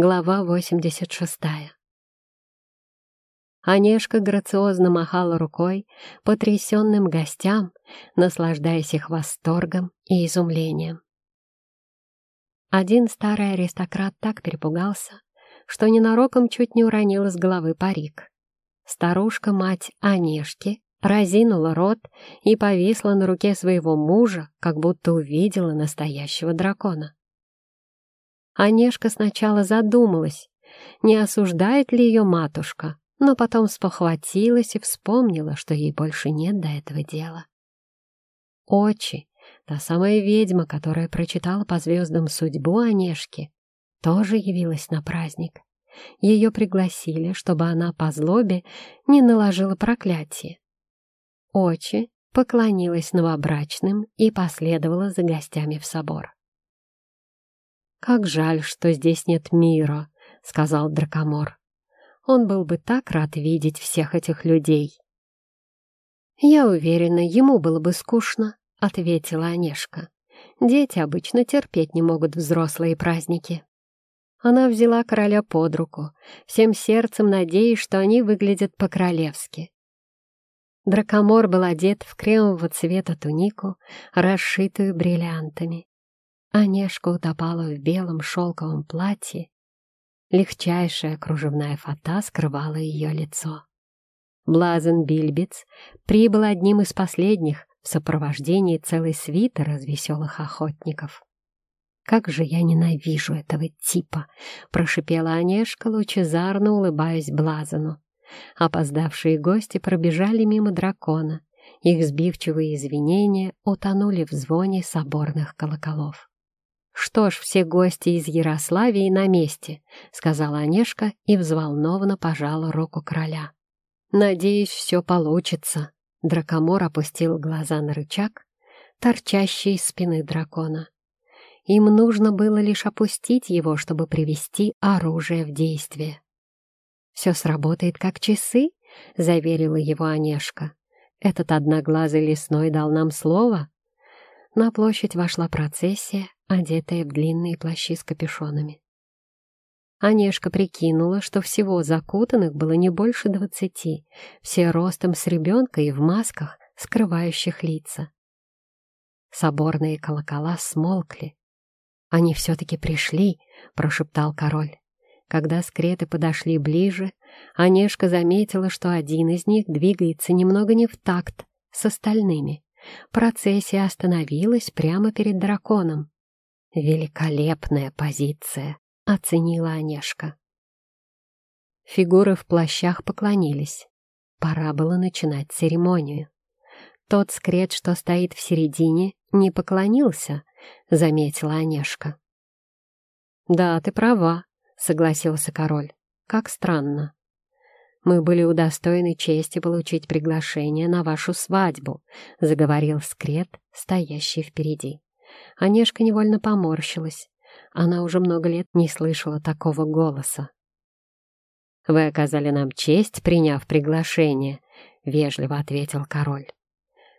Глава 86. Онежка грациозно махала рукой потрясенным гостям, наслаждаясь их восторгом и изумлением. Один старый аристократ так перепугался, что ненароком чуть не уронил из головы парик. Старушка-мать Онежки разинула рот и повисла на руке своего мужа, как будто увидела настоящего дракона. Онежка сначала задумалась, не осуждает ли ее матушка, но потом спохватилась и вспомнила, что ей больше нет до этого дела. Очи, та самая ведьма, которая прочитала по звездам судьбу Онежки, тоже явилась на праздник. Ее пригласили, чтобы она по злобе не наложила проклятие. Очи поклонилась новобрачным и последовала за гостями в собор. «Как жаль, что здесь нет мира», — сказал Дракомор. «Он был бы так рад видеть всех этих людей». «Я уверена, ему было бы скучно», — ответила Онежка. «Дети обычно терпеть не могут взрослые праздники». Она взяла короля под руку, всем сердцем надеясь, что они выглядят по-королевски. Дракомор был одет в кремового цвета тунику, расшитую бриллиантами. Онежка утопала в белом шелковом платье. Легчайшая кружевная фата скрывала ее лицо. Блазен Бильбиц прибыл одним из последних в сопровождении целой свиты развеселых охотников. «Как же я ненавижу этого типа!» — прошипела Онежка, лучезарно улыбаясь Блазану. Опоздавшие гости пробежали мимо дракона. Их сбивчивые извинения утонули в звоне соборных колоколов. «Что ж, все гости из Ярославии на месте», — сказала Онежка и взволнованно пожала руку короля. «Надеюсь, все получится». Дракомор опустил глаза на рычаг, торчащий из спины дракона. Им нужно было лишь опустить его, чтобы привести оружие в действие. «Все сработает как часы», — заверила его Онежка. «Этот одноглазый лесной дал нам слово». На площадь вошла процессия, одетая в длинные плащи с капюшонами. Онежка прикинула, что всего закутанных было не больше двадцати, все ростом с ребенка и в масках, скрывающих лица. Соборные колокола смолкли. «Они все-таки пришли», — прошептал король. Когда скреты подошли ближе, Онежка заметила, что один из них двигается немного не в такт с остальными. Процессия остановилась прямо перед драконом. «Великолепная позиция», — оценила Онежка. Фигуры в плащах поклонились. Пора было начинать церемонию. Тот скрет, что стоит в середине, не поклонился, — заметила Онежка. «Да, ты права», — согласился король. «Как странно. Мы были удостоены чести получить приглашение на вашу свадьбу», — заговорил скрет, стоящий впереди. Онежка невольно поморщилась. Она уже много лет не слышала такого голоса. «Вы оказали нам честь, приняв приглашение», — вежливо ответил король.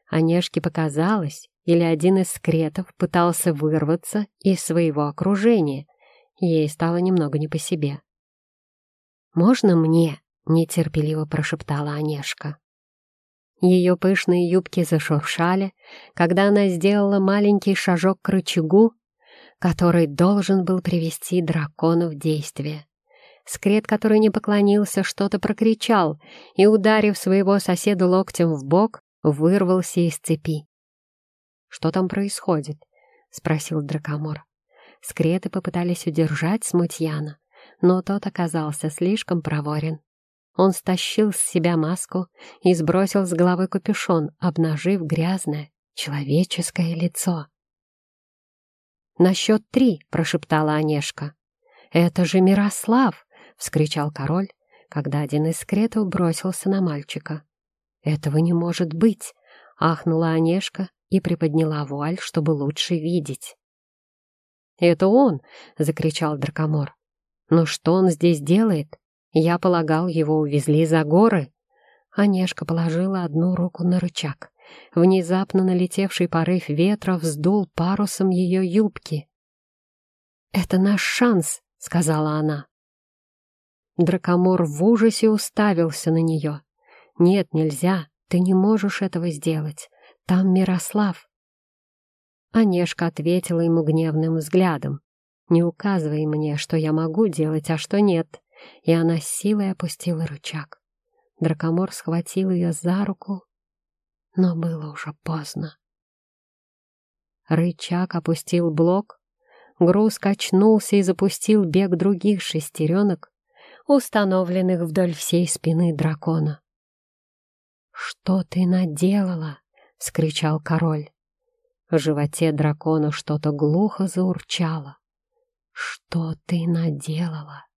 Онежке показалось, или один из скретов пытался вырваться из своего окружения. Ей стало немного не по себе. «Можно мне?» — нетерпеливо прошептала Онежка. Ее пышные юбки зашуршали, когда она сделала маленький шажок к рычагу, который должен был привести дракона в действие. Скрет, который не поклонился, что-то прокричал и, ударив своего соседа локтем в бок, вырвался из цепи. «Что там происходит?» — спросил Дракомор. Скреты попытались удержать Смутьяна, но тот оказался слишком проворен. Он стащил с себя маску и сбросил с головы капюшон, обнажив грязное человеческое лицо. «На счет три!» — прошептала Онежка. «Это же Мирослав!» — вскричал король, когда один из скретов бросился на мальчика. «Этого не может быть!» — ахнула Онежка и приподняла вуаль, чтобы лучше видеть. «Это он!» — закричал Дракомор. «Но что он здесь делает?» Я полагал, его увезли за горы. Онежка положила одну руку на рычаг. Внезапно налетевший порыв ветра вздул парусом ее юбки. «Это наш шанс», — сказала она. Дракомор в ужасе уставился на нее. «Нет, нельзя, ты не можешь этого сделать. Там Мирослав». Онежка ответила ему гневным взглядом. «Не указывай мне, что я могу делать, а что нет». И она силой опустила рычаг. Дракомор схватил ее за руку, но было уже поздно. Рычаг опустил блок, груз качнулся и запустил бег других шестеренок, установленных вдоль всей спины дракона. «Что ты наделала?» — вскричал король. В животе дракона что-то глухо заурчало. «Что ты наделала?»